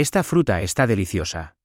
Esta fruta está deliciosa.